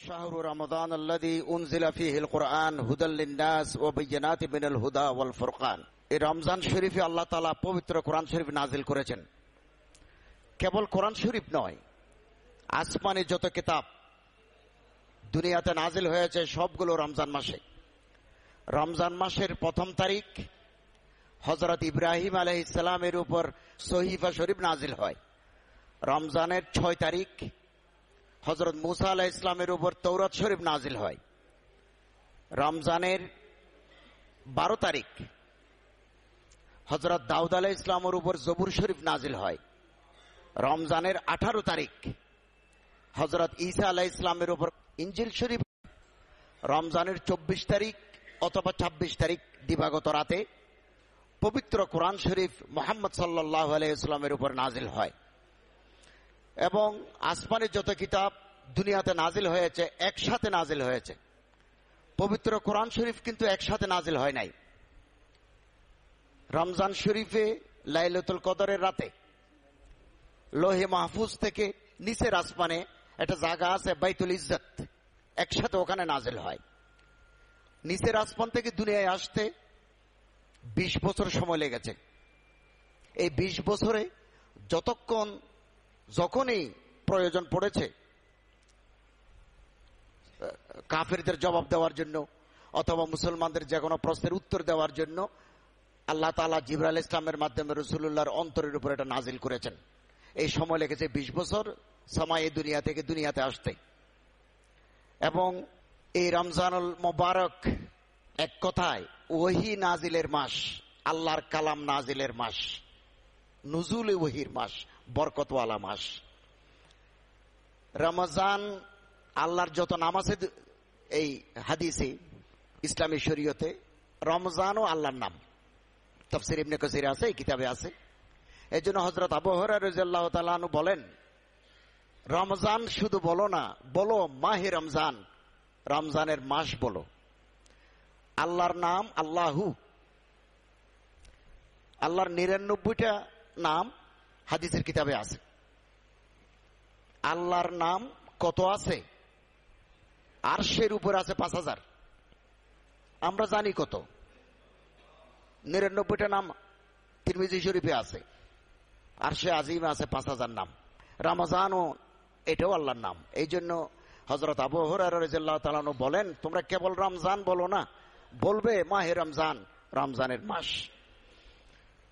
شهر رمضان الذي أنزل فيه القرآن هدى للناس وبينات من الهدى والفرقان এই রমজান শরীফে আল্লাহ তালা পবিত্র কোরআন শরীফ নাজিল করেছেন কেবল কোরআন শরীফ নয় আসমানি যত কিতাব দুনিয়াতে নাজিল হয়েছে সবগুলো রমজান মাসে রমজান মাসের প্রথম তারিখ হজরত ইব্রাহিম আলহ ইসলামের উপর সহিফা শরীফ নাজিল হয় রমজানের ছয় তারিখ হজরত মুসা আলাহ ইসলামের উপর তৌরত শরীফ নাজিল হয়। রমজানের বারো তারিখ হজরত দাউদ আলাহ ইসলামের উপর জবুর শরীফ নাজিল হয়। রমজানের আঠারো তারিখ হজরত ঈসা আলাহ ইসলামের উপর ইঞ্জিল শরীফ। রমজানের চব্বিশ তারিখ অথবা ২৬ তারিখ দিবাগত রাতে পবিত্র কোরআন শরীফ মোহাম্মদ সাল্লাহ আলাইস্লামের উপর নাজিল হয়। এবং আসমানের যত কিতাব দুনিয়াতে নাজিল হয়েছে, একসাথে নাজিল হয়েছে। পবিত্র কোরআন শরীফ কিন্তু একসাথে নাজিল হয় নাই। রমজান শরীফে লাইলতুল কদরের রাতে, লোহে মাহফুজ থেকে নিচের আসমানে একটা জায়গা আছে, বাইতুল ইজ্জত, একসাথে ওখানে নাজিল হয়। নিচের আসমান থেকে দুনিয়ায় আসতে বিশ বছর সময় লেগেছে। এই বিশ বছরে যতক্ষণ যখনই প্রয়োজন পড়েছে, কাফেরদের জবাব দেওয়ার জন্য অথবা মুসলমানদের যে কোনো প্রশ্নের উত্তর দেওয়ার জন্য আল্লাহ তালা জিবরাল ইসলামের মাধ্যমে রসুল্লাহর অন্তরের উপর এটা নাজিল করেছেন। এই সময় লেগেছে বিশ বছর, সময় এই দুনিয়া থেকে দুনিয়াতে আসতে। এবং এই রমজানুল মোবারক এক কথায় ওহি নাজিলের মাস, আল্লাহর কালাম নাজিলের মাস, নজুল ওহির মাস। বরকতওয়ালা মাস। রমজান আল্লাহর যত নাম আছে এই হাদিসে, ইসলামী শরীয়তে, রমজানও আল্লাহর নাম। তফসির ইবনে কসির আছে, এই কিতাবে আছে। এই জন্য হজরত আবহরা রাজিয়াল্লাহ তালু বলেন, রমজান শুধু বলো না, বলো মাহে রমজান, রমজানের মাস বলো। আল্লাহর নাম আল্লাহু। আল্লাহর নিরানব্বইটা নাম হাদিসের কিতাবে আছে। আল্লাহর নাম কত আছে? আরশের উপর আছে পাঁচ হাজার। আমরা জানি কত। নিরানব্বইটা নাম তিরমিজি শরীফে আছে। আর সে আজিম আছে পাঁচ হাজার নাম। রামাজানও এটাও আল্লাহর নাম। এই জন্য হজরত আবু হরাল্লাহ তালানু বলেন, তোমরা কেবল রমজান বলো না, বলবে মাহে রমজান, রমজানের মাস।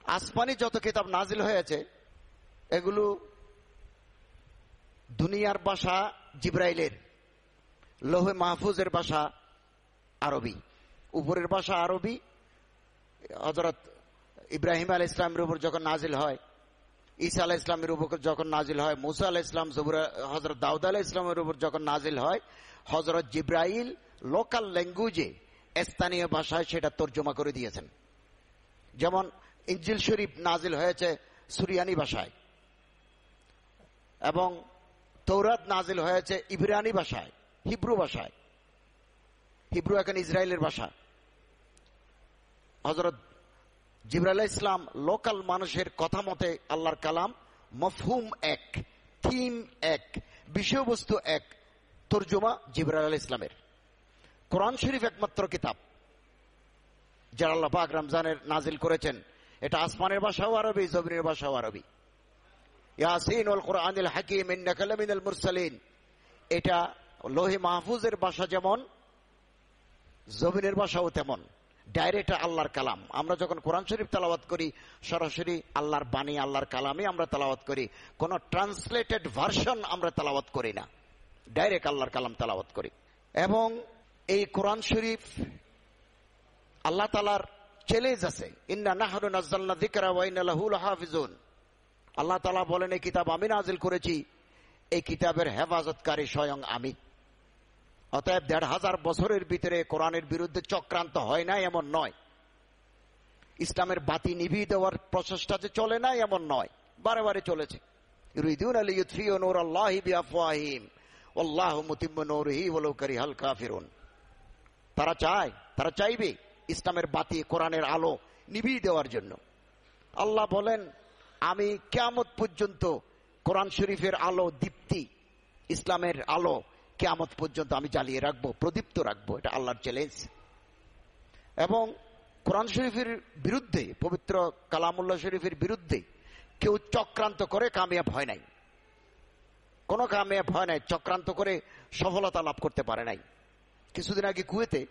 আসমানি যত কিতাব নাজিল হয়েছে এগুলো দুনিয়ার ভাষা জিব্রাইলের, লোহে মাহফুজের ভাষা আরবি, উপরের ভাষা আরবি হজরত ইব্রাহিম আল ইসলামের উপর যখন নাজিল হয়, ঈসা আলাহ ইসলামের উপর যখন নাজিল হয়, মুসা আলাহ ইসলাম হজরত দাউদ আলাহ ইসলামের উপর যখন নাজিল হয় হজরত জিব্রাইল লোকাল ল্যাঙ্গুয়েজে স্থানীয় ভাষায় সেটা তর্জমা করে দিয়েছেন। যেমন ইঞ্জিল শরীফ নাজিল হয়েছে সুরিয়ানি ভাষায়। এবং তৌরাত নাজিল হয়েছে ইবরানি ভাষায়, হিব্রু ভাষায়। হিব্রু এখন ইসরায়েলের ভাষা। হজরত জিবরাল ইসলাম লোকাল মানুষের কথা মতে আল্লাহর কালাম মফহুম এক, থিম এক, বিষয়বস্তু এক, তর্জমা জিবরাল ইসলামের কোরআন শরীফ একমাত্র কিতাব, যারা আল্লাহ পাক রমজানের নাজিল করেছেন। এটা আসমানের ভাষাও আরবি, জমিনের ভাষাও আরবি। ইয়াসিন ওল হাকিম মুরসালিন। এটা লোহে মাহফুজের যেমন, জমিনের তেমন। ডাইরেক্ট আল্লাহর কালাম। আমরা যখন কোরআন শরীফ করি, সরাসরি আল্লাহর বাণী, আল্লাহর আমরা করি। কোন ট্রান্সলেটেড ভার্সন আমরা তালাবাত করি না। ডাইরেক্ট আল্লাহর কালাম তালাবাত করি। এবং এই কোরআন শরীফ আল্লাহ তালার চ্যালেঞ্জ আছে। ইন্না নাহরু নাজ্জালনা যিকরা ওয়া ইন্না লাহু লাহাফিজুন। আল্লাহ তালা বলেন, এই কিতাব আমি নাজিল করেছি। এই কিতাবের হেফাজতকারী স্বয়ং আমি। অতএব দেড় হাজার বছরের ভিতরে কোরআনের বিরুদ্ধে চক্রান্ত হয় না, এমন নয়। ইসলামের বাতি নিভিয়ে দেওয়ার প্রচেষ্টা যে চলে না, এমন নয়। বারে বারে চলেছে। আল্লাহ নূরহি তারা চায়, তারা চাইবে ইসলামের বাতি কোরআনের আলো নিভিয়ে দেওয়ার জন্য। আল্লাহ বলেন আমি কেয়ামত পর্যন্ত কোরআন শরীফের আলো, দীপ্তি, ইসলামের আলো কেয়ামত পর্যন্ত আমি জ্বালিয়ে রাখব, প্রদীপ্ত রাখব, এটা আল্লাহর চ্যালেঞ্জ এবং কোরআন শরীফের বিরুদ্ধে, পবিত্র কালামুল্লাহ শরীফের বিরুদ্ধে কেউ চক্রান্ত করে কামিয়াব হয় নাই। কোনো কামিয়াব হয় নাই, চক্রান্ত করে সফলতা লাভ করতে পারে নাই। কিছুদিন আগে কুয়েতে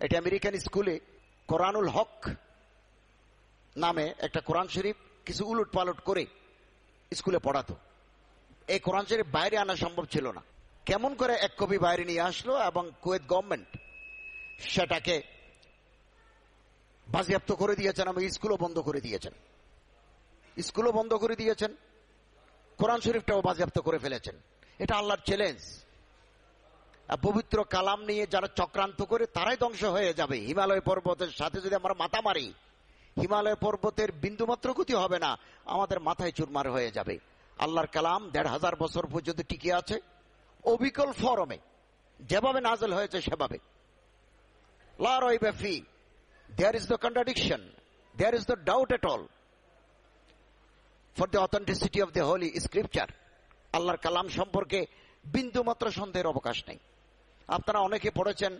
এটা আমেরিকান স্কুলে কোরআনুল হক নামে একটা কোরআন শরীফ কিছু উলট পালট করে স্কুলে পড়াতো। এই কোরআন শরীফ বাইরে আনা সম্ভব ছিল না। কেমন করে এক কপি বাইরে নিয়ে আসলো এবং কুয়েত গভর্নমেন্ট সেটাকে বাজেয়াপ্ত করে দিয়েছেন এবং স্কুলও বন্ধ করে দিয়েছেন। স্কুলও বন্ধ করে দিয়েছেন। কোরআন শরীফটাও বাজেয়াপ্ত করে ফেলেছেন। এটা আল্লাহর চ্যালেঞ্জ পবিত্র কালাম নিয়ে যারা চক্রান্ত করে, তারাই ধ্বংস হয়ে যাবে। হিমালয় পর্বতের সাথে যদি আমরা মাথা মারি হিমালয় পর্বতের বিন্দুমাত্র ক্ষতি হবে না, আমাদের মাথায় চুরমার হয়ে যাবে। আল্লাহর কালাম দেড় হাজার বছর পর্যন্ত টিকে আছে। অবিকল ফরমে, যেভাবে নাজল হয়েছে সেভাবে। বেফি there is the contradiction there is the doubt at all for the authenticity of the holy scripture আল্লাহর কালাম সম্পর্কে বিন্দুমাত্র সন্দেহের অবকাশ নেই। আপনারা অনেকে পড়েছেন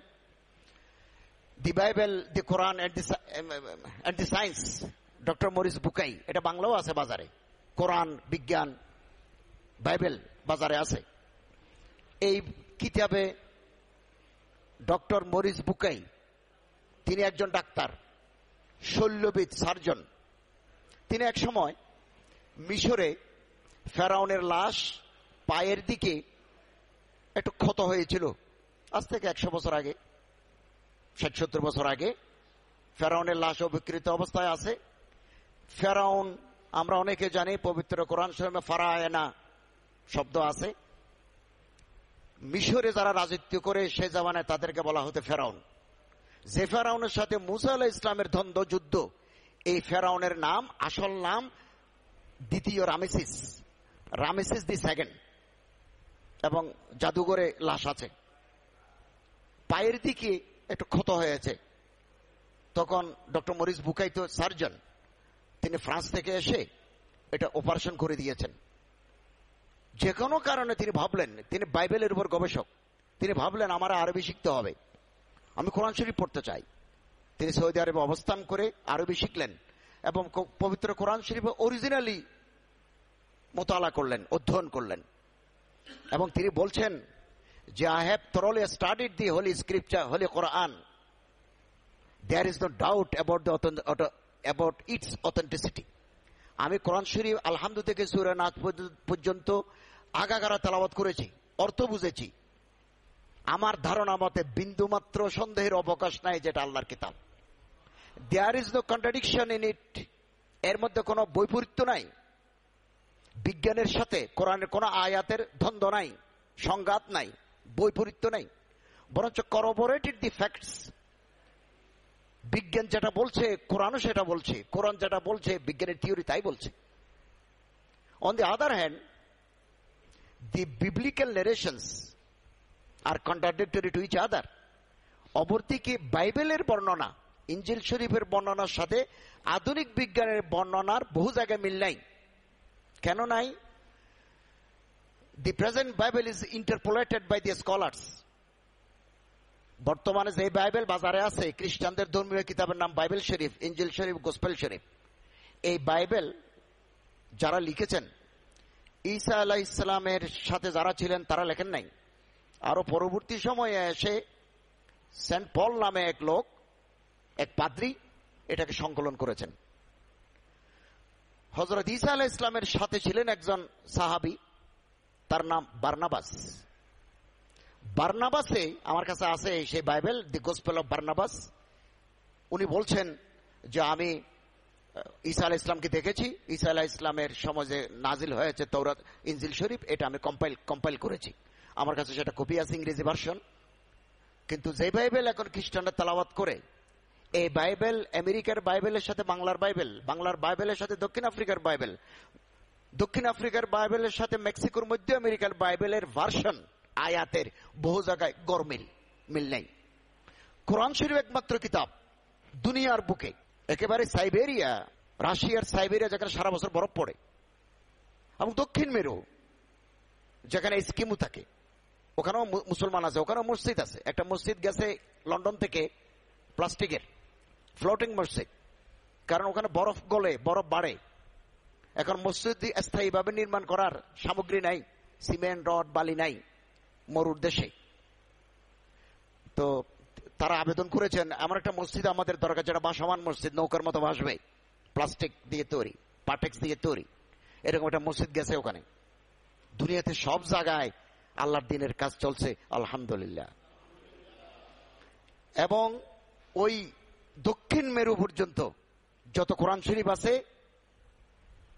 the Bible the Quran and the science doctor Maurice Bucaille এটা বাংলাও আছে বাজারে। কোরআন বিজ্ঞান বাইবেল বাজারে আছে। এই কিতাবে ডক্টর মরিস বুকাই তিনি একজন ডাক্তার শল্যবিদ সার্জন। তিনি এক সময় মিশরে ফেরাউনের লাশ পায়ের দিকে একটু ক্ষত হয়েছিল। আজ থেকে একশো বছর আগে। ষাট সত্তর বছর আগে, ফেরাউনের লাশ অবিকৃত অবস্থায় আছে। ফেরাউন, আমরা অনেকে জানি, পবিত্র কোরআন শরীফে ফারায়না শব্দ আছে। মিশরে যারা রাজত্ব করে, সে জামানায় তাদেরকে বলা হতো ফেরাউন। যে ফেরাউনের সাথে মুসা ইসলামের দ্বন্দ্ব, যুদ্ধ, এই ফেরাউনের নাম, আসল নাম দ্বিতীয় রামেসিস। Ramesses the second. এবং জাদুঘরে লাশ আছে। পায়ের দিকে একটু ক্ষত হয়েছে। তখন ডক্টর মরিস বুকাই তো সার্জন, তিনি ফ্রান্স থেকে এসে এটা অপারেশন করে দিয়েছেন। যে কোনো কারণে তিনি ভাবলেন, তিনি বাইবেলের উপর গবেষক, তিনি ভাবলেন আমার আরবি শিখতে হবে। আমি কোরআন শরীফ পড়তে চাই। তিনি সৌদি আরবে অবস্থান করে আরবি শিখলেন এবং পবিত্র কোরআন শরীফ অরিজিনালি মোতালা করলেন, অধ্যয়ন করলেন। এবং তিনি বলছেন I have thoroughly studied the holy scripture holy Quran there is no doubt about the about its authenticity আমি কোরআন শরীফ আলহামদু থেকে সুরে পর্যন্ত আগাগারা তেলাবাত করেছি, অর্থ বুঝেছি। আমার ধারণা মতে বিন্দুমাত্র সন্দেহের অবকাশ নাই যেটা আল্লাহর কিতাব। There is no contradiction in it এর মধ্যে কোনো বৈপরীত্য নাই। বিজ্ঞানের সাথে কোরআনের কোনো আয়াতের দ্বন্দ্ব নাই, সংঘাত নাই। বৈপরীত্য নাই। বরঞ্চ করবোরেটেড দি ফ্যাক্টস বিজ্ঞান যেটা বলছে, কোরআনও সেটা বলছে, কোরআন যেটা বলছে, বিজ্ঞানের থিওরি তাই বলছে। On the other hand the biblical narrations are contradictory to each other অপরদিকে বাইবেলের বর্ণনা, ইঞ্জিল শরীফের বর্ণনার সাথে আধুনিক বিজ্ঞানের বর্ণনার বহু জায়গায় মিল নাই। কেন নাই? The present Bible is interpolated by the scholars বর্তমানে যে বাইবেল বাজারে আছে, খ্রিস্টানদের ধর্মীয় কিতাবের নাম বাইবেল শরীফ ইঞ্জিল শরীফ গোসপেল শরীফ এই বাইবেল যারা লিখেছেন, ঈসা আলাহ ইসলামের সাথে যারা ছিলেন, তারা লেখেন নাই। আরও পরবর্তী সময়ে এসে সেন্ট পল নামে এক লোক, এক পাদ্রি, এটাকে সংকলন করেছেন। হজরত ঈসা আলাহ ইসলামের সাথে ছিলেন একজন সাহাবি। তার নাম বার্নাবাস। বার্নাবাসে আমার কাছে আছে সেই Bible, the gospel of Barnabas. উনি বলছেন যে আমি ঈসা আলাহ ইসলামকে দেখেছি। ঈসা আলাহ ইসলামের সমাজে নাজিল হয়েছে তৌরাত ইনজিল শরীফ, এটা আমি কম্পাইল কম্পাইল করেছি। আমার কাছে সেটা কপি আছে ইংরেজি ভার্সন কিন্তু যে বাইবেল এখন খ্রিস্টানরা তালাবাত করে, এই বাইবেল আমেরিকার বাইবেলের সাথে বাংলার বাইবেল, বাংলার বাইবেলের সাথে দক্ষিণ আফ্রিকার বাইবেল দক্ষিণ আফ্রিকার বাইবেলের সাথে মেক্সিকোর মধ্য আমেরিকার বাইবেলের ভার্সন আয়াতের বহু জায়গায় গরমিল মিল নেই। কোরআন শরীফ একমাত্র কিতাব দুনিয়ার বুকে। একেবারে সাইবেরিয়া রাশিয়ার সাইবেরিয়া যেখানে সারা বছর বরফ পড়ে। এবং দক্ষিণ মেরু, যেখানে স্কিমু থাকে। ওখানেও মুসলমান আছে, ওখানেও মসজিদ আছে। একটা মসজিদ গেছে লন্ডন থেকে প্লাস্টিকের, ফ্লোটিং মসজিদ। কারণ ওখানে বরফ গলে, বরফ বাড়ে। এখন মসজিদ স্থায়ীভাবে নির্মাণ করার সামগ্রী নাই, সিমেন্ট, রড, বালি নাই, মরুর দেশে। তো তারা আবেদন করেছেন, এমন একটা মসজিদ আমাদের দরকার, যেটা বাসমান মসজিদ, নৌকার মতো ভাসবে, প্লাস্টিক দিয়ে তৈরি পাটেক্স দিয়ে তৈরি। এরকম একটা মসজিদ গেছে ওখানে। দুনিয়াতে সব জায়গায় আল্লাহর দিনের কাজ চলছে, আলহামদুলিল্লাহ। এবং ওই দক্ষিণ মেরু পর্যন্ত যত কোরআন শরীফ আছে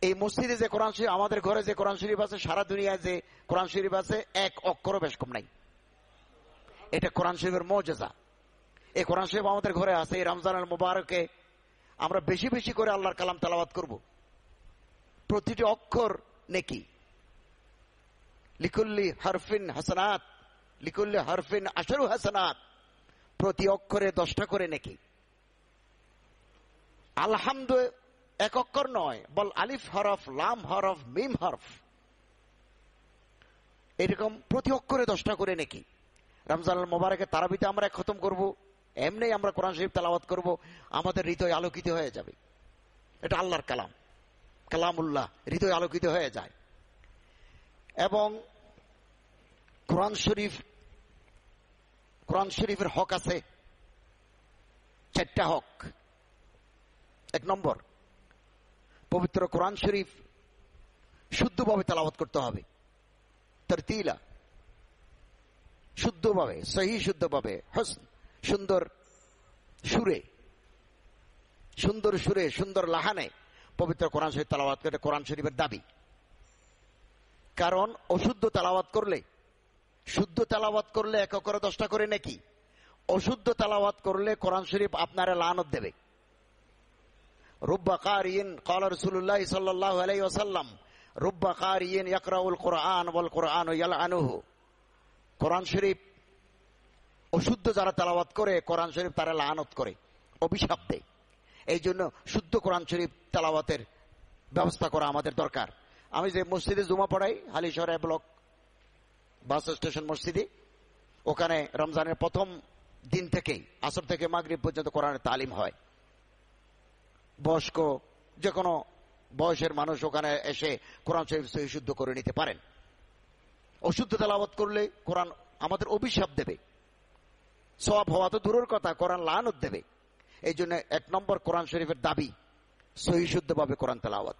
এই মসজিদে যে কোরআন শরীফ, আমাদের ঘরে যে কোরআন শরীফ আছে, সারা দুনিয়ায় যে কোরআন শরীফ আছে, এক অক্ষরও বেশ কম নাই। এটা কোরআন শরীফের মৌজেজা। এই কোরআন শরীফ আমাদের ঘরে আছে, এই রমজানের মোবারকে আমরা বেশি বেশি করে আল্লাহর কালাম তেলাওয়াত করব। প্রতিটি অক্ষর নেকি। লিকুল্লি হারফিন হাসানাত, লিকুল্লি হারফিন আশারু হাসানাত, প্রতি অক্ষরে দশটা করে নেকি। আলহামদু এক অক্ষর নয়, বল আলিফ হরফ, লাম হরফ, মিম হরফ। এরকম প্রতি অক্ষরে দশটা করে নাকি। রমজান মোবারকের তারাবিতে আমরা খতম করব, এমনি আমরা কোরআন শরীফ তালাওয়াত করব, আমাদের হৃদয় আলোকিত হয়ে যাবে। এটা আল্লাহর কালাম। কালামুল্লাহ, হৃদয় আলোকিত হয়ে যায়। এবং কোরআন শরীফ, কোরআন শরীফের হক আছে, চারটা হক। এক নম্বর পবিত্র কোরআন শরীফ শুদ্ধভাবে তালাবাত করতে হবে। তরতিলা। শুদ্ধভাবে, সহি শুদ্ধভাবে সুন্দর সুরে সুন্দর সুরে, সুন্দর লাহানে পবিত্র কোরআন শরীফ তালাবাত করে কোরআন শরীফের দাবি। কারণ অশুদ্ধ তালাবাত করলে, শুদ্ধ তালাবাত করলে এক করে দশটা করে নাকি? অশুদ্ধ তালাবাত করলে কোরআন শরীফ আপনারা লানত দেবে। রুব্বা কারিন কল রসুল্লাহ সাল্লাহ আলাই ওসাল্লাম রুব্বা কারিন ইয়াকরাউল কোরআন বল কোরআন আনুহু কোরআন শরীফ অশুদ্ধ যারা তালাবাত করে, কোরআন শরীফ তারা লানত করে, অভিশাপ দেয়। এই জন্য শুদ্ধ কোরআন শরীফ তালাবাতের ব্যবস্থা করা আমাদের দরকার। আমি যে মসজিদে জুমা পড়াই, হালিশহরা ব্লক বাস স্টেশন মসজিদে, ওখানে রমজানের প্রথম দিন থেকেই, আসর থেকে মাগরীব পর্যন্ত কোরআনের তালিম হয়। বয়স্ক যে কোনো বয়সের মানুষ ওখানে এসে কোরআন শরীফ শুদ্ধ করে নিতে পারেন। অশুদ্ধ তেলাওয়াত করলে কোরআন আমাদের অভিশাপ দেবে। সব হওয়া তো দূরের কথা, কোরআন লানত দেবে। এই জন্য এক নম্বর কোরআন শরীফের দাবি, সহি শুদ্ধভাবে কোরআন তেলাওয়াত।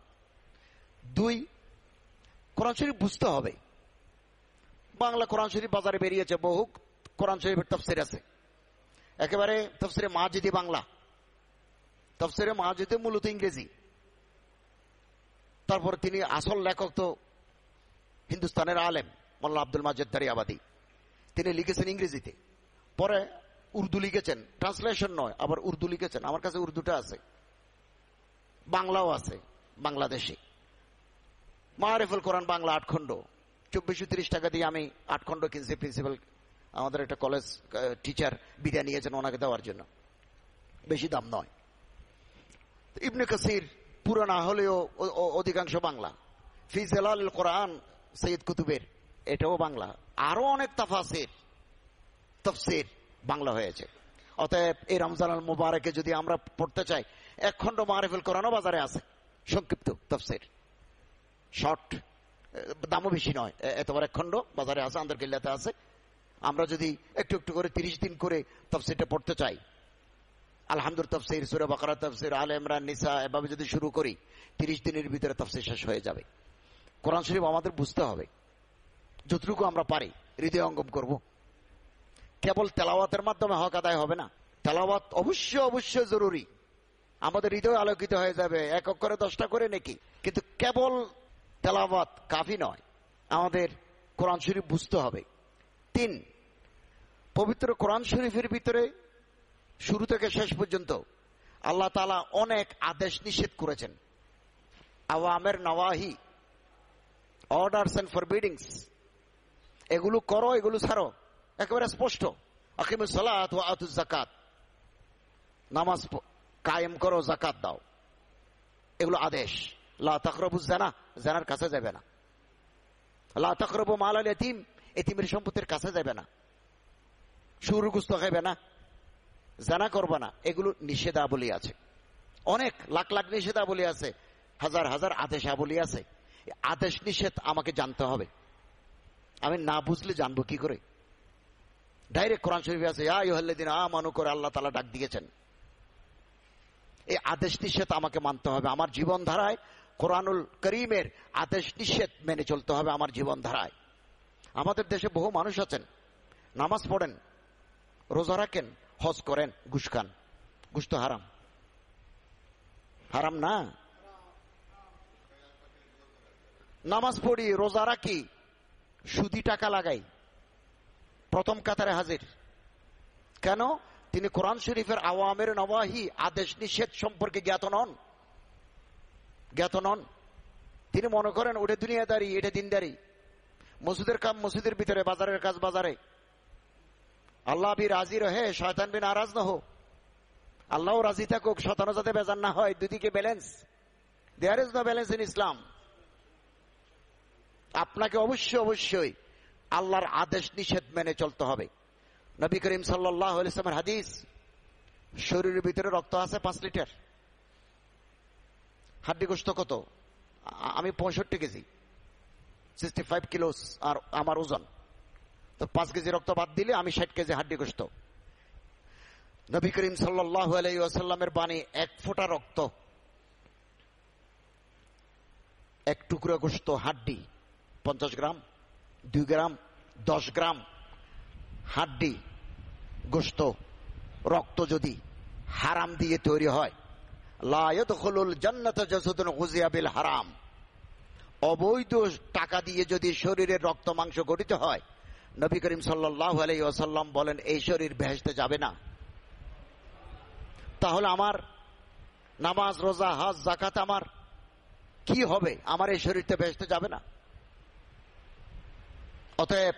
দুই, কোরআন শরীফ বুঝতে হবে। বাংলা কোরআন শরীফ বাজারে বেরিয়েছে বহু, কোরআন শরীফের তফসির আছে। একেবারে তফসিরে মাজিদি বাংলা। তফসিরে মাজিদে মূলত ইংরেজি। তারপর তিনি আসল লেখক তো হিন্দুস্তানের আলেম মোল্লা আব্দুল মাজেদ দারিয়াবাদী। তিনি লিখেছেন ইংরেজিতে। পরে উর্দু লিখেছেন। ট্রান্সলেশন নয়, আবার উর্দু লিখেছেন। আমার কাছে উর্দুটা আছে। বাংলাও আছে, বাংলাদেশে। মারেফুল কোরআন বাংলা আট খণ্ড। চব্বিশশো তিরিশ টাকা দিয়ে আমি আট খণ্ড কিনছি। প্রিন্সিপাল, আমাদের একটা কলেজ টিচার বিদায় নিয়েছেন ওনাকে দেওয়ার জন্য। বেশি দাম নয়। ইবনে কাসির পুরানা হলেও অধিকাংশ বাংলা। ফিজেলাল কোরআন সৈয়দ কুতুবের, এটাও বাংলা। আরও অনেক তাফাসির, তফসির বাংলা হয়েছে। অতএব এই রমজান আল মুবারকে যদি আমরা পড়তে চাই এক খণ্ড মারেফুল কোরআনও বাজারে আছে, সংক্ষিপ্ত তফসির। শর্ট দামও বেশি নয় এতবার এক খণ্ড বাজারে আছে আন্দর কিল্লাতে আছে। আমরা যদি একটু একটু করে তিরিশ দিন করে তফসিরটা পড়তে চাই আলহামদুল তফসির, সুরে বাকারা তফসির, আল ইমরান, নিসা, এভাবে যদি শুরু করি, তিরিশ দিনের ভিতরে তফসির শেষ হয়ে যাবে। কোরআন শরীফ আমাদের বুঝতে হবে। যতটুকু আমরা পারি, হৃদয় অঙ্গম করব। কেবল তেলাওয়াতের মাধ্যমে হক আদায় হবে না। তেলাওয়াত অবশ্যই অবশ্যই জরুরি। আমাদের হৃদয় আলোকিত হয়ে যাবে, এক অক্ষরে দশটা করে নাকি। কিন্তু কেবল তেলাওয়াত কাফি নয়, আমাদের কোরআন শরীফ বুঝতে হবে। তিন, পবিত্র কোরআন শরীফের ভিতরে শুরু থেকে শেষ পর্যন্ত আল্লাহ তালা অনেক আদেশ নিষেধ করেছেন। আওয়ামের নওয়াহি অর্ডারস এন্ড ফরবিডিংস এগুলো করো, এগুলো ছাড়ো, একেবারে স্পষ্ট। আকিমুস সালাত ও জাকাত নামাজ কায়েম করো জাকাত দাও। এগুলো আদেশ। লা জানা, জানার কাছে যাবে না। লা তাকরবু মাল আল ইতিম এতিমের সম্পত্তির কাছে যাবে না। সুরগুস্ত খাইবে না। জানা করবে না, এগুলো নিষেধাবলী আছে। অনেক লাখ লাখ নিষেধাবলী আছে, হাজার হাজার আদেশাবলী আছে। আদেশ নিষেধ আমাকে জানতে হবে। আমি না বুঝলে জানব কি করে? ডাইরেক্ট কোরআন শরীফে আছে দিন আ মানু করে আল্লাহ তালা ডাক দিয়েছেন। এই আদেশ নিষেধ আমাকে মানতে হবে। আমার জীবন ধারায় কোরআনুল করিমের আদেশ নিষেধ মেনে চলতে হবে আমার জীবন ধারায় আমাদের দেশে বহু মানুষ আছেন, নামাজ পড়েন, রোজা রাখেন হজ করেন, ঘুষ খান। ঘুষ তো হারাম। হারাম না? নামাজ পড়ি, রোজা রাখি, সুদি টাকা লাগাই। প্রথম কাতারে হাজির। কেন? তিনি কোরআন শরীফের আওয়ামের নবাহি আদেশ নিষেধ সম্পর্কে জ্ঞাত নন। জ্ঞাত নন। তিনি মনে করেন, ওটা দুনিয়াদারি, এটা দিনদারি। মসজিদের কাম মসজিদের ভিতরে, বাজারের কাজ বাজারে। আল্লাহ বি রাজি রহে, শয়তান বি নারাজ না হোক। আল্লাহ রাজি থাকুক শতানো যাতে বেজান না হয়, দুদিকে balance there is no balance in Islam আপনাকে অবশ্যই অবশ্যই আল্লাহর আদেশ নিষেধ মেনে চলতে হবে। নবী করিম সাল্লাহ ইসলামের হাদিস, শরীরের ভিতরে রক্ত আছে পাঁচ লিটার। হাড্ডি গোস্ত কত? আমি পঁয়ষট্টি কেজি। সিক্সটি ফাইভ কিলোস আর আমার ওজন। তো পাঁচ কেজি রক্ত বাদ দিলে আমি ষাট কেজি হাড্ডি গোস্ত নবী করিম সাল্লাহ আলাইসাল্লামের বাণী, এক ফোঁটা রক্ত, এক টুকরো গোস্ত হাড্ডি, পঞ্চাশ গ্রাম, দুই গ্রাম, দশ গ্রাম হাড্ডি গোস্ত রক্ত যদি হারাম দিয়ে তৈরি হয় হারাম। অবৈধ টাকা দিয়ে যদি শরীরের রক্ত মাংস গঠিত হয় নবী করিম সাল্লাহ আলাই ওসাল্লাম বলেন, এই শরীর ভেসতে যাবে না। তাহলে আমার নামাজ, রোজা, হাজ জাকাত আমার কি হবে? আমার এই শরীরটা ভেসতে যাবে না। অতএব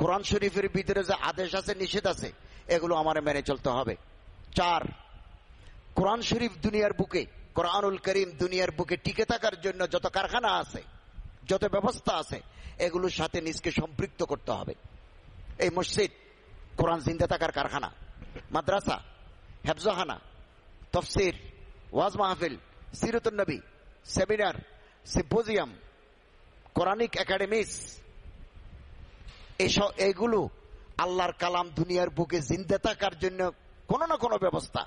কোরআন শরীফের ভিতরে যে আদেশ আছে, নিষেধ আছে, এগুলো আমার মেনে চলতে হবে। চার, কোরআন শরীফ দুনিয়ার বুকে, কোরআনুল করিম দুনিয়ার বুকে টিকে থাকার জন্য যত কারখানা আছে যত ব্যবস্থা আছে, এগুলোর সাথে নিজকে সম্পৃক্ত করতে হবে। এই মসজিদ, কোরআন জিন্দা থাকার কারখানা, মাদ্রাসা হেফজহানা তফসির, ওয়াজ মাহফিল সিরতুল নবী, সেমিনার, সিম্পোজিয়াম, কোরআনিক একাডেমিস, এসব, এগুলো আল্লাহর কালাম দুনিয়ার বুকে জিন্দা থাকার জন্য কোনো না কোনো ব্যবস্থা।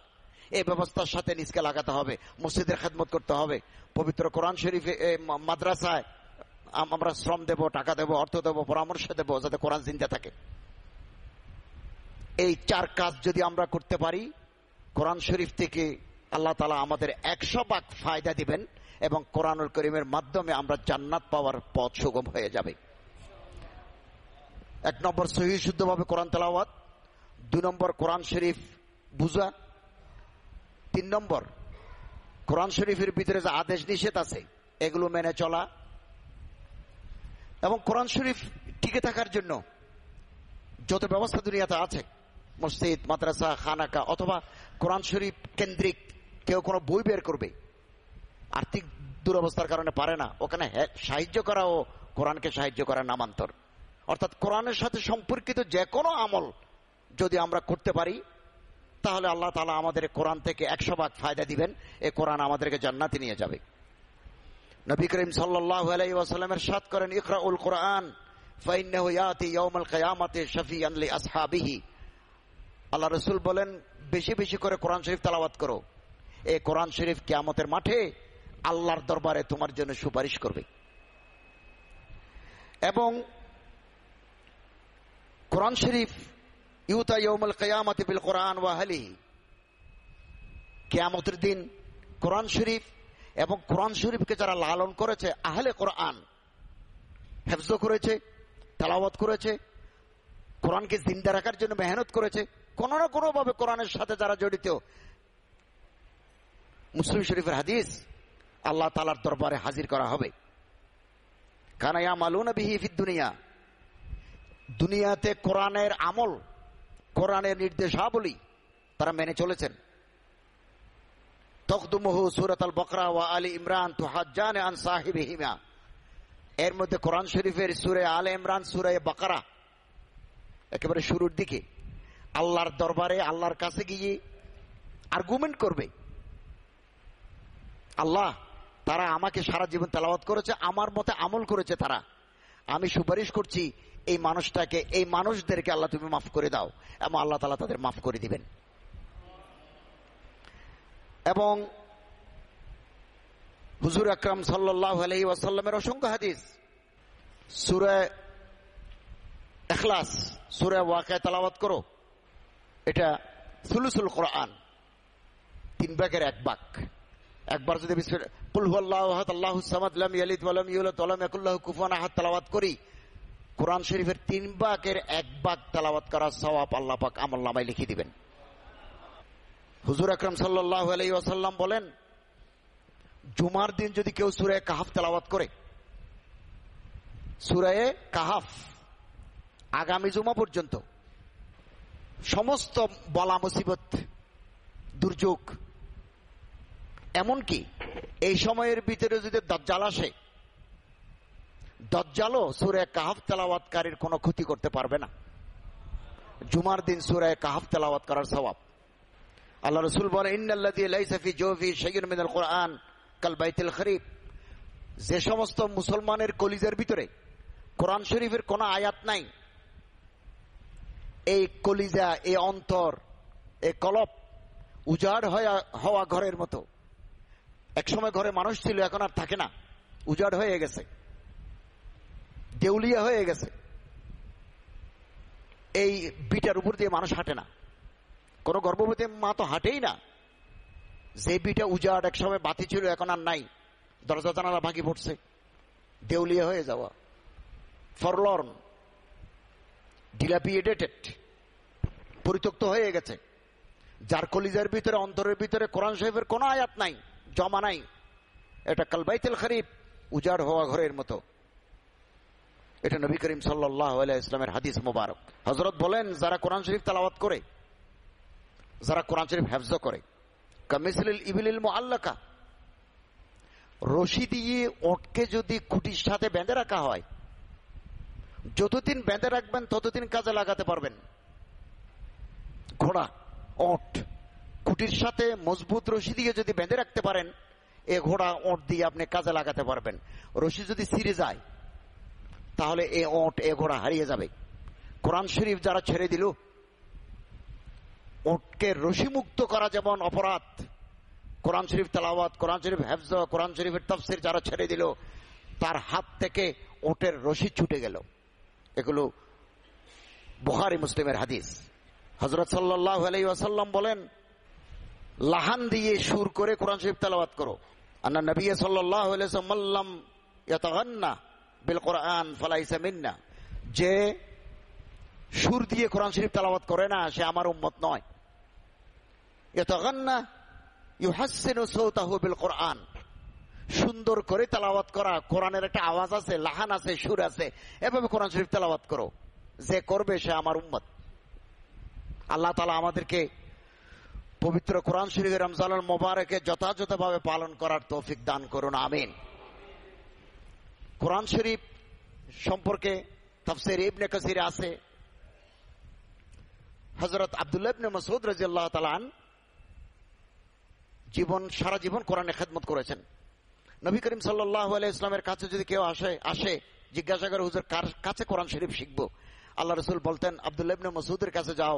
এই ব্যবস্থার সাথে নিজকে লাগাতে হবে, মসজিদের খেদমত করতে হবে, পবিত্র কোরআন শরীফে মাদ্রাসায় আমরা শ্রম দেব, টাকা দেব, অর্থ দেব, পরামর্শ দেব, যাতে কোরআন জিন্দা থাকে। এই চার কাজ যদি আমরা করতে পারি, কোরআন শরীফ থেকে আল্লাহ তালা আমাদের একশো ভাগ ফায়দা দিবেন এবং কোরআনুল করিমের মাধ্যমে আমরা জান্নাত পাওয়ার পথ সুগম হয়ে যাবে। এক নম্বর সহি শুদ্ধভাবে কোরআন তালাওয়াত দুই নম্বর কোরআন শরীফ বুঝা তিন নম্বর কোরআন শরীফের ভিতরে যে আদেশ নিষেধ আছে, এগুলো মেনে চলা এবং কোরআন শরীফ টিকে থাকার জন্য যত ব্যবস্থা দুনিয়াতে আছে, মসজিদ, মাদ্রাসা, খানাকা, অথবা কোরআন শরীফ কেন্দ্রিক কেউ কোনো বই বের করবে, আর্থিক দুরবস্থার কারণে পারে না, ওখানে সাহায্য করা ও কোরআনকে সাহায্য করা নামান্তর। অর্থাৎ কোরআনের সাথে সম্পর্কিত যে কোনো আমল যদি আমরা করতে পারি, তাহলে আল্লাহ তালা আমাদের কোরআন থেকে একশো ভাগ ফায়দা দিবেন এ কোরআন আমাদেরকে জান্নাতি নিয়ে যাবে। নবী করিম সাল্লাহ সাত করেন ইকরা উল কোরআন আল্লাহ রসুল বলেন, বেশি বেশি করে কোরআন শরীফ তালাবাত করো। কোরআন শরীফ মাঠে আল্লাহর দরবারে তোমার জন্য সুপারিশ করবে। এবং কোরআন শরীফ, ইউতা ইয়মুল কেয়ামত বিল কোরআন ওয়াহালি কেয়ামতের দিন কোরআন শরীফ এবং কোরআন শরীফকে যারা লালন করেছে, আহলে কোরআন হেফজ করেছে, তালাওয়াত করেছে, কোরআনকে জিন্দা রাখার জন্য মেহনত করেছে, কোন না কোনো ভাবে কোরআনের সাথে যারা জড়িত। মুসলিম শরীফের হাদিস আল্লাহ তালার দরবারে হাজির করা হবে। কানাইয়া মালুন বিহি দুনিয়া। দুনিয়াতে কোরআনের আমল, কোরআনের নির্দেশাবলী তারা মেনে চলেছেন। তখদুমহু সুরত আল বকরা ওয়া আলী ইমরান তুহাজান আন সাহিব হিমা এর মধ্যে কোরআন শরীফের সুরে আল ইমরান, সুরে বাকারা, একেবারে শুরুর দিকে। আল্লাহর দরবারে, আল্লাহর কাছে গিয়ে আর্গুমেন্ট করবে। আল্লাহ, তারা আমাকে সারা জীবন তেলাওয়াত করেছে, আমার মতে আমল করেছে তারা। আমি সুপারিশ করছি, এই মানুষটাকে, এই মানুষদেরকে আল্লাহ তুমি মাফ করে দাও। এবং আল্লাহ তালা তাদের মাফ করে দিবেন। এবং হুজুর আকরাম সাল্লাহ ওয়াসাল্লামের অসংখ্য হাদিস। সুরে এখলাস সুরে ওয়াকায় তালাবাত করো। এটা সুলুসুল কোরআন, তিন ভাগের এক বাক একবার যদি করি। কোরআন শরীফের তিন বাকের এক বাক তালাবাত করার সওয়াব আল্লাহ পাক আমল নামায় লিখে দিবেন। হুজুর আকরম সাল্লাহ আলাই ওয়াসাল্লাম বলেন, জুমার দিন যদি কেউ সুরায় কাহাফ তেলাওয়াত করে, সুরায় কাহাফ আগামী জুমা পর্যন্ত, সমস্ত বলা মুসিবত, দুর্যোগ, এমনকি এই সময়ের ভিতরে যদি দজ্জাল আসে, দজ্জালও সুরে কাহাফ তেলাওয়াতকারীর কোনো ক্ষতি করতে পারবে না। জুমার দিন সুরায় কাহাফ তেলাওয়াত করার স্বভাব। আল্লাহ রসুল বলে কাল যে সমস্ত মুসলমানের কলিজের ভিতরে কোরআন শরীফের কোন আয়াত নাই, এই কলিজা, এই অন্তর, এই কলপ উজাড় হওয়া ঘরের মতো। একসময় ঘরে মানুষ ছিল, এখন আর থাকে না। উজাড় হয়ে গেছে। দেউলিয়া হয়ে গেছে। এই বিটার উপর দিয়ে মানুষ হাঁটে না। কোনো গর্ভবতী মা তো হাঁটেই না। যে বিটা উজাড় এক সময় বাতি ছিল, এখন আর নাই। দরজা জানালা ভাঙি পড়ছে। দেউলিয়া হয়ে যাওয়া। ফরলর্ন ডিলাপিয়েডেটেড পরিত্যক্ত হয়ে গেছে। যার কলিজার ভিতরে, অন্তরের ভিতরে কোরআন সাহেবের কোন আয়াত নাই, জমা নাই। এটা কালবাইতেল খারিফ, উজাড় হওয়া ঘরের মতো। এটা নবী করিম সাল্লাহ ইসলামের হাদিস মোবারক। হজরত বলেন, যারা কোরআন শরীফ তালাওয়াত করে যারা কোরআন শরীফ হেফজ করে। আল্লাকা রশি দিয়ে ওটকে যদি খুঁটির সাথে বেঁধে রাখা হয়, যতদিন বেঁধে রাখবেন ততদিন কাজে লাগাতে পারবেন। ঘোড়া, ওট, খুঁটির সাথে মজবুত রশি দিয়ে যদি বেঁধে রাখতে পারেন, এ ঘোড়া, ওট দিয়ে আপনি কাজে লাগাতে পারবেন। রশি যদি ছিঁড়ে যায়, তাহলে এ ওট, এ ঘোড়া হারিয়ে যাবে। কোরআন শরীফ যারা ছেড়ে দিল ওটকে রশিমুক্ত করা যেমন অপরাধ। কোরআন শরীফ তালাওয়াত, কোরআন শরীফ হেফজ, কোরআন শরীফের তফসির যারা ছেড়ে দিল, তার হাত থেকে ওটের রশি ছুটে গেল। এগুলো বুহারি মুসলিমের হাদিস। হজরত সাল্লাহ আলাই ওয়াসাল্লাম বলেন, লাহান দিয়ে সুর করে কোরআন শরীফ তালাওয়াত করো। আন্না নবী সাল্লাহ সাল্লাম ইয়াতাগান্না বিল কোরআন ফালাইসা মিন্না। যে সুর দিয়ে কোরআন শরীফ তালাবাত করে না, সে আমার উম্মত নয়। সুন্দর করে তালাওয়াত করা। কোরআনের একটা আওয়াজ আছে, লাহান আছে, সুর আছে। এভাবে কোরআন শরীফ তালাওয়াত করো। যে করবে সে আমার উম্মত। আল্লাহ তালা আমাদেরকে পবিত্র কোরআন শরীফের রমজানুল মোবারকে যথাযথভাবে পালন করার তৌফিক দান করুন, আমিন। কোরআন শরীফ সম্পর্কে তফসির ইবনে কাসিরে আছে। হজরত আবদুল্লাহ ইবনে মাসউদ রাদিয়াল্লাহু তাআলা জীবন, সারা জীবন কোরআনে খেদমত করেছেন। নবী করিম আলাইহি ইসলামের কাছে যদি কেউ আসে আসে, জিজ্ঞাসা করে, হুজুর, কার কাছে কোরআন শরীফ শিখব? আল্লাহ রসুল বলতেন, আবদুল্লাহ ইবনে মাসউদের কাছে যাও।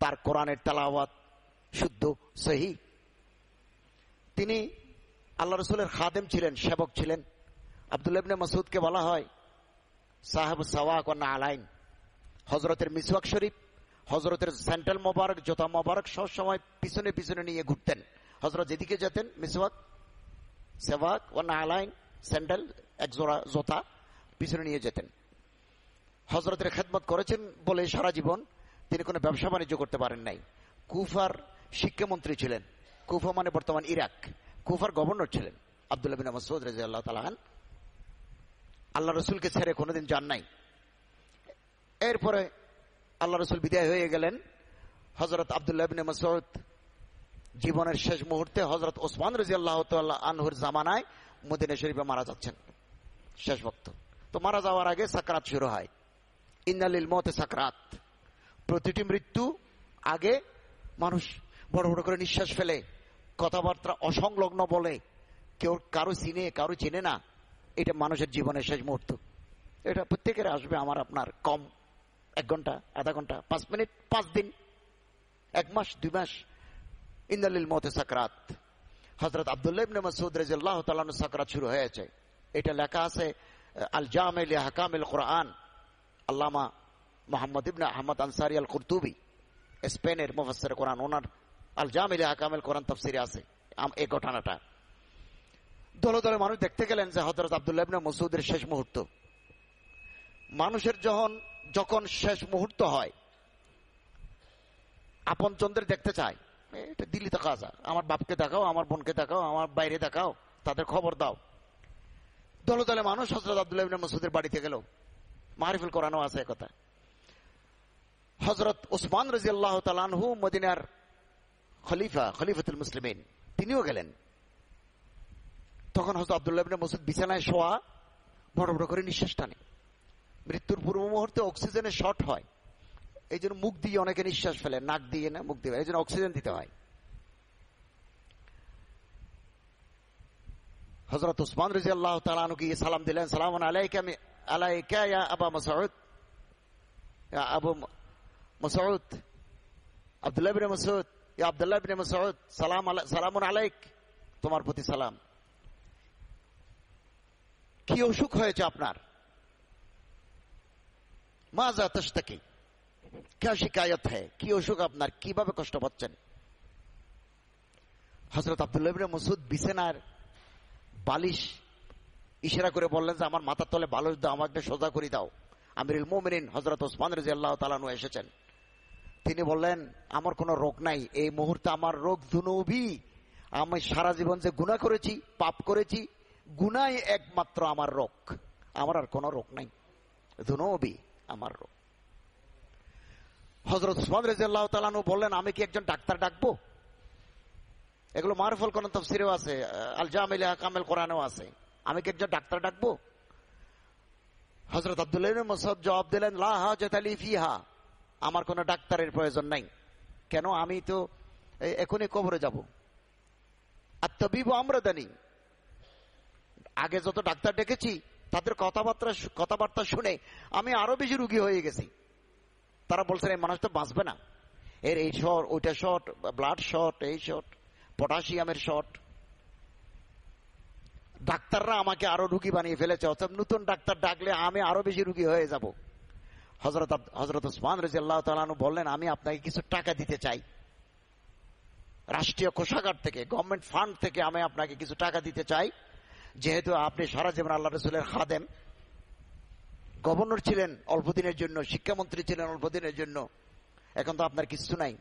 তার কোরআনের তেলাওয়াত শুদ্ধ, সহি। তিনি আল্লাহ রসুলের খাদেম ছিলেন, সেবক ছিলেন। আবদুল্লাবনে মাসুদকে বলা হয় সাহেব সাওয়াক না আলাইন হজরতের মিসওয়াক শরীফ হজরতের স্যান্ডেল মোবারক, জোতা মোবারক সব সময় পিছনে পিছনে নিয়ে ঘুরতেন। হজরত যেদিকে যেতেন, মিসওয়াক, সেওয়াক না আলাইন, স্যান্ডেল, এক জোড়া জোতা পিছনে নিয়ে যেতেন। হজরতের খেদমত করেছেন বলে সারা জীবন তিনি কোনো ব্যবসা বাণিজ্য করতে পারেন নাই। কুফার শিক্ষামন্ত্রী ছিলেন। কুফা মানে বর্তমান ইরাক। কুফার গভর্নর ছিলেন আবদুল্লাহ বিন মাসুদ রাজি আল্লাহ তালাহান আল্লাহ রসুলকে ছেড়ে কোনোদিন যান নাই। এরপরে আল্লাহ রসুল বিদায় হয়ে গেলেন। হজরত আবদুল্লাহ বিন মাসুদ জীবনের শেষ মুহূর্তে হজরত ওসমান রাজি আল্লাহ আনহুর জামানায় মদিনা শরীফে মারা যাচ্ছেন। শেষ ভক্ত। তো মারা যাওয়ার আগে সাকরাত শুরু হয়। ইন্নালিল মতে সাকরাত। প্রতিটি মৃত্যু আগে মানুষ বড় বড় করে নিঃশ্বাস ফেলে, কথাবার্তা অসংলগ্ন বলে, কেউ কারও চিনে, কারও চেনে না। এটা মানুষের জীবনের শেষ মুহূর্ত। এটা প্রত্যেকের আসবে আমার, আপনার, কম। এক ঘণ্টা, আধা ঘণ্টা, পাঁচ মিনিট, পাঁচ দিন, এক মাস, দুই মাস। ইন্দালিল মতে সাকরাত। হজরত আবদুল্লাহ ইবনে মাসউদ রাদিয়াল্লাহু তাআলা সাকরাত শুরু হয়েছে। এটা লেখা আছে আল জামিল হাকামিল কোরআন। আল্লামা মোহাম্মদ ইবনে আহমদ আনসারি আল কুরতুবি স্পেনের মুফাসসির কোরআন, ওনার আল জামিল হাকামিল কোরআন তাফসিরে আছে এই ঘটনাটা। দলে দলে মানুষ দেখতে গেলেন যে হজরত আবদুল্লাহ ইবনে মসুদের শেষ মুহূর্ত। মানুষের যখন যখন শেষ মুহূর্ত হয়, আপন চন্দ্রের দেখতে চায়। এটা দিল্লিতে কাজ আর আমার বাপকে দেখাও, আমার বোনকে দেখাও, আমার বাইরে দেখাও, তাদের খবর দাও। দলে দলে মানুষ হজরত আবদুল্লাহ মসুদের বাড়িতে গেল। মারিফুল কোরআনও আছে কথা হজরত ওসমান রাজি আল্লাহ তালানহু মদিনার খলিফা, খলিফাতুল মুসলিমিন, তিনিও গেলেন। তখন হজরত আবদুল্লাহ মসুদ বিছানায় শোয়া বড় বড় করে নিঃশ্বাস টানে। মৃত্যুর পূর্ব মুহূর্তে অক্সিজেনের শর্ট হয়। এই জন্য মুখ দিয়ে অনেকে নিঃশ্বাস ফেলে, নাক দিয়ে না, মুখ দিয়ে এই জন্য অক্সিজেন দিতে হয়। হজরত উসমান রাজি আল্লাহ তালানু গিয়ে সালাম দিলেন সালাম আলাইকা আলাইকা ইয়া আবা মাসউদ। ইয়া আবু মাসউদ। আব্দুল্লাহ ইবনে মাসউদ। ইয়া আব্দুল্লাহ ইবনে মাসউদ, সালাম সালামুন আলাইক। তোমার প্রতি সালাম। কি অসুখ হয়েছে আপনার? মাজা তস্তাকি क्या शिकायत है কি অসুখ আপনার কিভাবে কষ্ট পাচ্ছেন হজরত আব্দুল্লাহ ইবনে মসুদ বিছানার বালিশ ইশারা করে বললেন যে আমার মাথার তলে বালিশ দাও আমাকে সোজা করে দাও আমিরুল মোমিনিন হজরত ওসমান রাজি আল্লাহ তালানু এসেছেন তিনি বললেন আমার কোনো রোগ নাই এই মুহূর্তে আমার রোগ ধুনুবি আমি সারা জীবন যে গুণা করেছি পাপ করেছি গুনাই একমাত্র আমার রোগ আমার আর কোনো রোগ নাই ধুনুবি আমার রোগ হজরত উসমান রাজিয়াল্লাহ বললেন, আমি কি একজন ডাক্তার ডাকবো? এগুলো মারফল কোন তফসিরেও আছে, আল জামিল কামেল কোরআনেও আছে। আমি কি একজন ডাক্তার ডাকবো? হজরত আব্দুল্লাহ মসদ জবাব দিলেন লাহাজালি ফিহা, আমার কোনো ডাক্তারের প্রয়োজন নাই। কেন? আমি তো এখনই কবরে যাব। আর তবিব আমরা জানি আগে যত ডাক্তার ডেকেছি, তাদের কথাবার্তা কথাবার্তা শুনে আমি আরও বেশি রুগী হয়ে গেছি। তারা বলছেন এই মানুষ তো বাঁচবে না। এর এই শট ওইটা শট ব্লাড শট এই শট পটাশিয়ামের শট ডাক্তাররা আমাকে আরও রুগী বানিয়ে ফেলেছে অর্থাৎ নতুন ডাক্তার ডাকলে আমি আরও বেশি রুগী হয়ে যাব। হজরত হজরত ওসমান রাজি আল্লাহ তালু বললেন, আমি আপনাকে কিছু টাকা দিতে চাই। রাষ্ট্রীয় কোষাগার থেকে গভর্নমেন্ট ফান্ড থেকে আমি আপনাকে কিছু টাকা দিতে চাই। যেহেতু আপনি সারা জীবন আল্লাহ রসুলের খাদেম গভর্নর ছিলেন অল্প দিনের জন্য, শিক্ষামন্ত্রী ছিলেন অল্প দিনের জন্য। এখন তো আপনার কিছু নাই।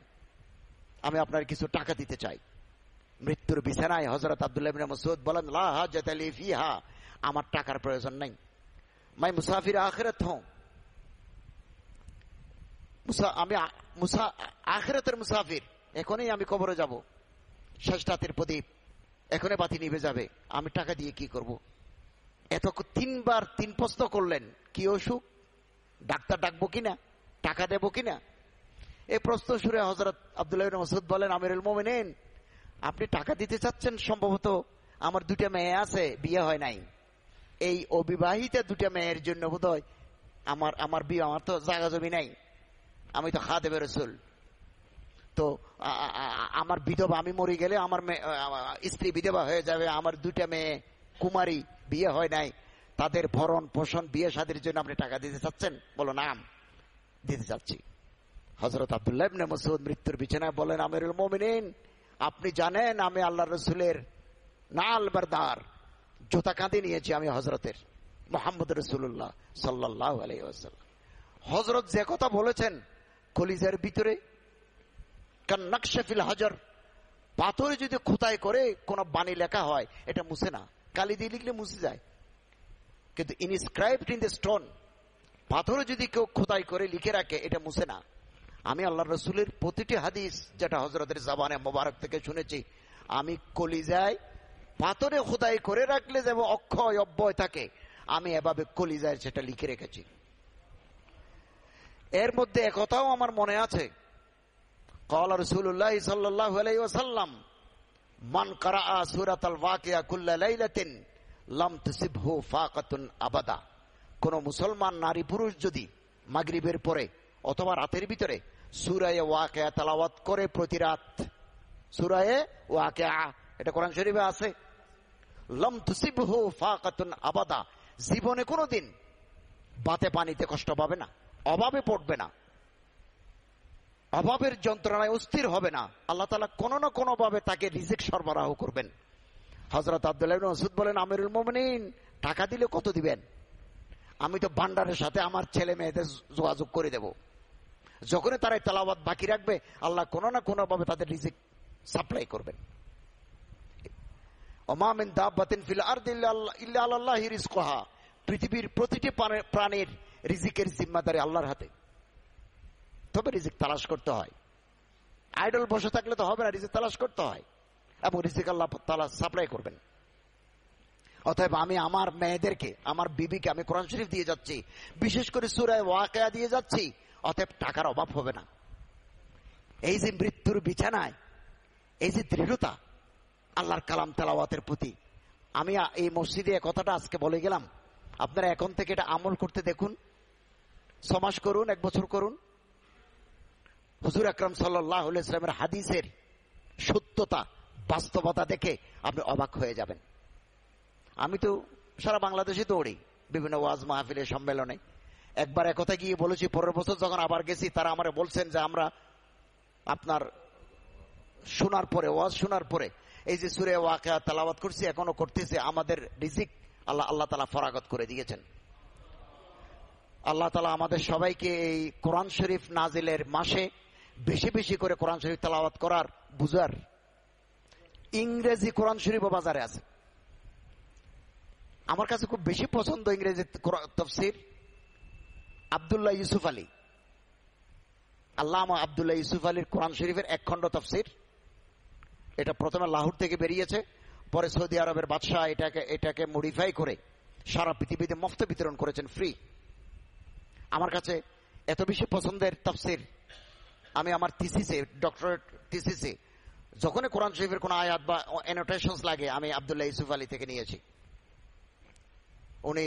আমি আপনার কিছু টাকা দিতে চাই। মৃত্যুর বিছানায় হজরত আব্দুল্লাহ মসুদ বলেন আমার টাকার প্রয়োজন নাই। মাই মুসাফির আখেরত হও আমি আখেরতের মুসাফির। এখনই আমি কবরে যাব। শেষ রাতের প্রদীপ এখনই বাতি নিভে যাবে। আমি টাকা দিয়ে কি করব। এত তিনবার তিন প্রশ্ন করলেন, কি অসুখ? ডাক্তার ডাকবো কিনা? টাকা দেবো কিনা? এই প্রশ্ন সুরে হজরত আবদুল্লাহ মসুদ বলেন, আমিরুল মোমিনেন, আপনি টাকা দিতে চাচ্ছেন সম্ভবত আমার দুটা মেয়ে আছে, বিয়ে হয় নাই। এই অবিবাহিতা দুটা মেয়ের জন্য বোধ আমার আমার বিয়ে, আমার তো জায়গা জমি নাই। আমি তো খা দেবে রসুল। তো আমার বিধবা, আমি মরে গেলে আমার স্ত্রী বিধবা হয়ে যাবে, আমার দুটা মেয়ে কুমারী বিয়ে হয় নাই। তাদের ভরণ পোষণ, বিয়ে শাদির জন্য আপনি টাকা দিতে চাচ্ছেন? বলো, নাম। দিতে চাচ্ছি। হজরত আবদুল্লাহ মসুদ মৃত্যুর বিছানায় বলেন, আমিরুল মোমিনিন, আপনি জানেন আমি আল্লাহ রসুলের নাল বারদার, জোতা কাঁদে নিয়েছি আমি হজরতের মোহাম্মদ রসুল্লাহ সাল্লাহ হজরত যে কথা বলেছেন, কলিজের ভিতরে নকশাফিল হাজার, পাথরে যদি খোতাই করে কোন বাণী লেখা হয়, এটা মুছে না। কালি দিয়ে লিখলে মুছে যায়। কিন্তু ইনস্ক্রাইবড ইন দ্য স্টোন পাথরে যদি কেউ খোদাই করে লিখে রাখে, এটা মুছে না। আমি আল্লাহ রসুলের প্রতিটি হাদিস, যেটা হজরতের জাবানে মোবারক থেকে শুনেছি, আমি কলিজায় পাথরে খোদাই করে রাখলে যেমন অক্ষয়, অব্যয় থাকে, আমি এভাবে কলিজায় সেটা লিখে রেখেছি। এর মধ্যে একথাও আমার মনে আছে। কল রসুল্লাহ সাল্লাহ আলাইসাল্লাম মান করা সুরাত আল ওয়াকিয়া কুল্লা লাইলাতিন, লাম তুসিবহু আবাদা। কোন মুসলমান নারী পুরুষ যদি মাগরিবের পরে অথবা রাতের ভিতরে সুরায়ে ওয়াকিয়া তালাওয়াত করে প্রতি রাত, সুরায়ে ওয়াকিয়া, এটা কোরআন শরীফে আছে, লম তুসিবহু ফাকাতুন আবাদা। জীবনে কোনোদিন বাতে পানিতে কষ্ট পাবে না, অভাবে পড়বে না। অভাবের যন্ত্রণায় অস্থির হবে না। আল্লাহ তালা কোনো না কোনো ভাবে তাকে রিজেক্ট সরবরাহ করবেন। হজরত আবদুল্লাহ মসুদ বলেন, আমিরুল মোমিন টাকা দিলে কত দিবেন? আমি তো ভান্ডারের সাথে আমার ছেলে মেয়েদের যোগাযোগ করে দেব। যখনই তারা তালাবাদ বাকি রাখবে, আল্লাহ কোনো না কোনো ভাবে তাদের রিজেক্ট সাপ্লাই করবেন। ওমামিন দাবাতিন ফিল আরদ ইল্লা আল্লাহি রিজকুহা। পৃথিবীর প্রতিটি প্রাণীর রিজিকের জিম্মাদারি আল্লাহর হাতে। তবে রিজিক তালাশ করতে হয়। আইডল বসে থাকলে তো হবে না, রিজিক তালাশ করতে হয়। এবং রিজিক আল্লাহ তালা সাপ্লাই করবেন। অতএব আমি আমার মেয়েদেরকে, আমার বিবিকে আমি কোরআন শরীফ দিয়ে যাচ্ছি, বিশেষ করে সুরায় ওয়াকায়া দিয়ে যাচ্ছি, অতএব টাকার অভাব হবে না। এই যে মৃত্যুর বিছানায়, এই যে দৃঢ়তা আল্লাহর কালাম তেলাওয়াতের প্রতি, আমি এই মসজিদে কথাটা আজকে বলে গেলাম। আপনারা এখন থেকে এটা আমল করতে দেখুন ছমাস করুন, এক বছর করুন। হুজুর আকরম সাল্লাহ ইসলামের হাদিসের সত্যতা, বাস্তবতা দেখে আপনি অবাক হয়ে যাবেন। আমি তো সারা বাংলাদেশে দৌড়ি, বিভিন্ন ওয়াজ মাহফিলের সম্মেলনে। একবার একথা গিয়ে বলেছি, পরের বছর যখন আবার গেছি, তারা আমার বলছেন যে আমরা আপনার শোনার পরে, ওয়াজ শোনার পরে, এই যে সুরে ওয়াকা তালাবাত করছি, এখনও করতেছে, আমাদের রিজিক আল্লাহ আল্লাহ তালা ফরাগত করে দিয়েছেন। আল্লাহ তালা আমাদের সবাইকে এই কোরআন শরীফ নাজিলের মাসে বেশি বেশি করে কোরআন শরীফ তালাবাত করার, বুঝার। ইংরেজি কোরআন শরীফও বাজারে আছে। আমার কাছে খুব বেশি পছন্দ ইংরেজি তফসির আবদুল্লাহ ইউসুফ আলী। আল্লাহ আবদুল্লাহ ইউসুফ আলীর কোরআন শরীফের এক খণ্ড তফসির। এটা প্রথমে লাহোর থেকে বেরিয়েছে, পরে সৌদি আরবের বাদশাহ এটাকে এটাকে মডিফাই করে সারা পৃথিবীতে মফত বিতরণ করেছেন ফ্রি আমার কাছে এত বেশি পছন্দের তফসির আমি আমার থিসিসে ডক্টরেট থিসিসে যখনই কোরআন শরীফের কোন আয়াত বা অ্যানোটেশনস লাগে, আমি আবদুল্লাহ ইউসুফ আলী থেকে নিয়েছি। উনি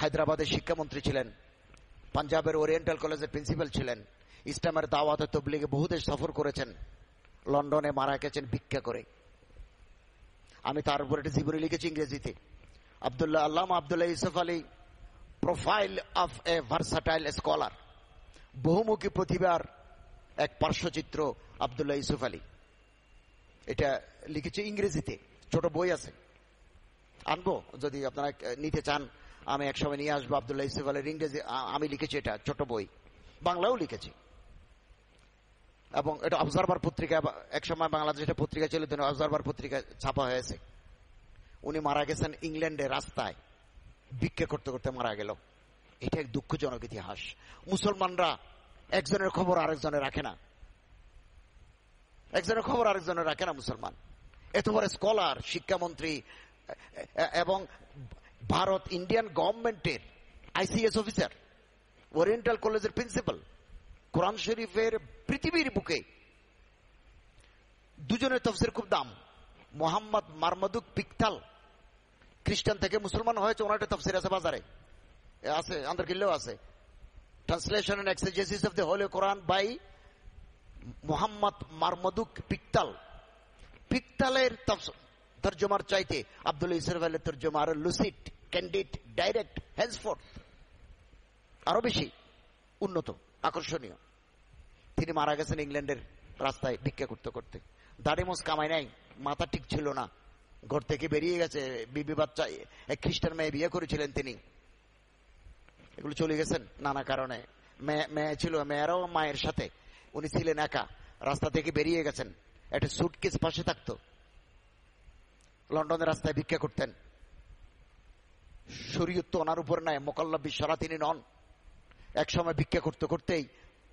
হায়দ্রাবাদের শিক্ষামন্ত্রী ছিলেন, পাঞ্জাবের ওরিয়েন্টাল কলেজের প্রিন্সিপাল ছিলেন, ইসলামের দাওয়াত তবলিগে বহু দেশ সফর করেছেন, লন্ডনে মারা গেছেন ভিক্ষা করে। আমি তার উপর একটা জীবনী লিখেছি ইংরেজিতে। আবদুল্লাহ আল্লাহ Abdullah Yusuf Ali profile of a versatile scholar বহুমুখী প্রতিভার এক পার্শ্বচিত্র আবদুল্লাহ ইউসুফ আলী। এটা লিখেছে ইংরেজিতে, ছোট বই আছে। আনব, যদি আপনারা নিতে চান, আমি একসময় নিয়ে আসব আবদুল্লাহ ইউসুফ আলীর ইংরেজি আমি লিখেছি এটা, ছোট বই। বাংলাও লিখেছি। এবং এটা অবজারভার পত্রিকা একসময় বাংলাদেশ একটা পত্রিকা ছিল অবজারভার পত্রিকা ছাপা হয়েছে। উনি মারা গেছেন ইংল্যান্ডে রাস্তায়। ভিক্ষা করতে করতে মারা গেল। এটা এক দুঃখজনক ইতিহাস। মুসলমানরা একজনের খবর আরেকজনে রাখে না। একজনের খবর আরেকজনের রাখে না মুসলমান। এত বড় স্কলার শিক্ষামন্ত্রী, এবং ভারত ইন্ডিয়ান গভর্নমেন্টের আইসিএস অফিসার ওরিয়েন্টাল কলেজের প্রিন্সিপাল কোরআন শরীফের পৃথিবীর বুকে। দুজনের তফসির খুব দাম। মোহাম্মদ মারমাদুক পিকতাল, খ্রিস্টান থেকে মুসলমান হয়েছে, ওনার একটা তফসির আছে বাজারে। আছে আন্দার কিল্লেও আছে। Translation and exegesis of the holy Quran by Mohammed Marmaduke Pickthall পিকতালের তর্জমার চাইতে আব্দুল ইসরফ আলের তর্জমা আরও লুসিড ক্যান্ডিড ডাইরেক্ট হ্যান্সফোর্ড আরও বেশি উন্নত, আকর্ষণীয়। তিনি মারা গেছেন ইংল্যান্ডের রাস্তায় ভিক্ষা করতে করতে। দাড়ি মোস কামাই নাই, মাথা ঠিক ছিল না। ঘর থেকে বেরিয়ে গেছে, বিবি বাচ্চা খ্রিস্টান মেয়ে বিয়ে করেছিলেন তিনি। এগুলো চলে গেছেন নানা কারণে। মেয়ে ছিল, মেয়েরাও মায়ের সাথে। উনি ছিলেন একা। রাস্তা থেকে বেরিয়ে গেছেন। একটা সুটকেস পাশে থাকতো। লন্ডনের রাস্তায় ভিক্ষা করতেন। শরীয়ত তো ওনার উপর নাই, মোকাল্লা বিশ্বরা তিনি নন। এক সময় ভিক্ষা করতে করতেই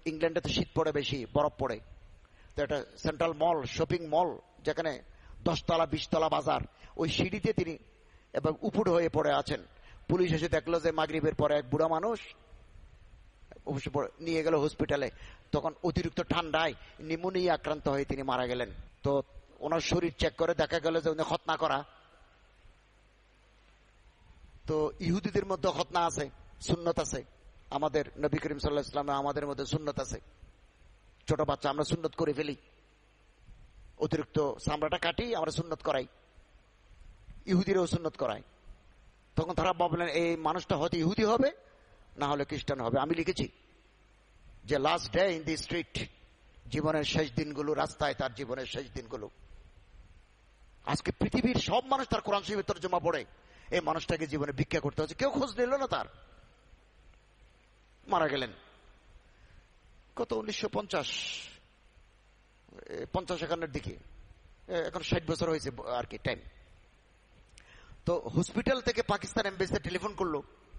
ইংল্যান্ডে তো শীত পড়ে বেশি, বরফ পড়ে। তো একটা সেন্ট্রাল মল শপিং মল যেখানে দশতলা, বিশতলা বাজার, ওই সিঁড়িতে তিনি এবং উপুর হয়ে পড়ে আছেন। পুলিশ এসে দেখল যে মাগরিবের পরে এক বুড়া মানুষ নিয়ে গেল হসপিটালে তখন অতিরিক্ত ঠান্ডায় নিমোনিয়া আক্রান্ত হয়ে তিনি মারা গেলেন। তো ওনার শরীর চেক করে দেখা গেল যে উনি খতনা করা। তো ইহুদিদের মধ্যে খতনা আছে, সুন্নত আছে। আমাদের নবী করিম সাল্লাহ ইসলামে আমাদের মধ্যে সুন্নত আছে। ছোট বাচ্চা, আমরা সুন্নত করে ফেলি। অতিরিক্ত চামড়াটা কাটি, আমরা সুন্নত করাই। ইহুদিরাও সুন্নত করাই তখন তারা ভাবলেন, এই মানুষটা হয়তো ইহুদি হবে, না হলে খ্রিস্টান হবে। আমি লিখেছি যে last day in the street জীবনের শেষ দিনগুলো, রাস্তায় তার জীবনের শেষ দিনগুলো। আজকে পৃথিবীর সব মানুষ তার কোরআন শরীফের তর্জমা পড়ে। এই মানুষটাকে জীবনে ভিক্ষা করতে হচ্ছে। কেউ খোঁজ নিল না তার। মারা গেলেন। কত উনিশশো পঞ্চাশ পঞ্চাশ একান্নের দিকে। এখন ষাট বছর হয়েছে আর কি টাইম তো হসপিটাল থেকে পাকিস্তান এম্বাসিতে টেলিফোন করল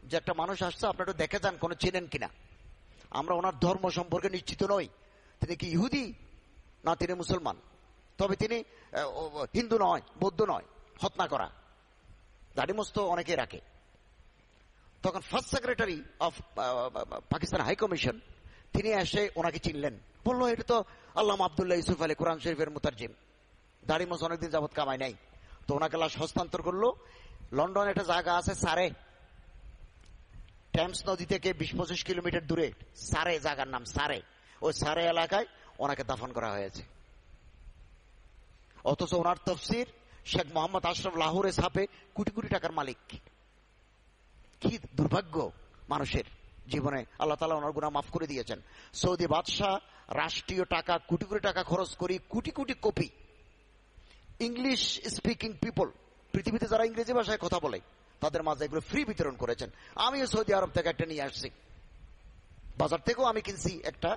যে একটা মানুষ আসছে আপনারা একটু দেখে যান কোনো চেনেন কিনা। আমরা ওনার ধর্ম সম্পর্কে নিশ্চিত নই। তিনি কি ইহুদি না তিনি মুসলমান? তবে তিনি হিন্দু নয়, বৌদ্ধ নয়, হত্যা করা। দাড়ি মস্ত অনেকে রাখে। তখন first secretary of Pakistan high commission তিনি এসে ওনাকে চিনলেন। বলল, এটা তো আল্লাহ আবদুল্লাহ ইউসুফ আলী কোরআন শরীফের মুতারজিম দাড়ি মোস অনেকদিন যাবৎ কামাই নাই। ওনাকে লাশ হস্তান্তর করল। লন্ডন একটা জায়গা আছে সারে। টেমস নদী থেকে বিশ পঁচিশ কিলোমিটার দূরে। সারে, জায়গার নাম সারে। ওই সারে এলাকায় ওনাকে দাফন করা হয়েছে। অথচ ওনার তফসির শেখ মোহাম্মদ আশরফ লাহোরে ছাপে কোটি কোটি টাকার মালিক। কি দুর্ভাগ্য মানুষের জীবনে। আল্লাহ তালা ওনার গুণা মাফ করে দিয়েছেন। সৌদি বাদশাহ রাষ্ট্রীয় টাকা, কোটি কোটি টাকা খরচ করি, crore crore copy English speaking people পৃথিবীতে যারা ইংরেজি ভাষায় কথা বলে, তাদের মাঝে এগুলো ফ্রি বিতরণ করেছেন। আমিও সৌদি আরব থেকে একটা নিয়ে আসছি। বাজার থেকেও আমি কিনছি একটা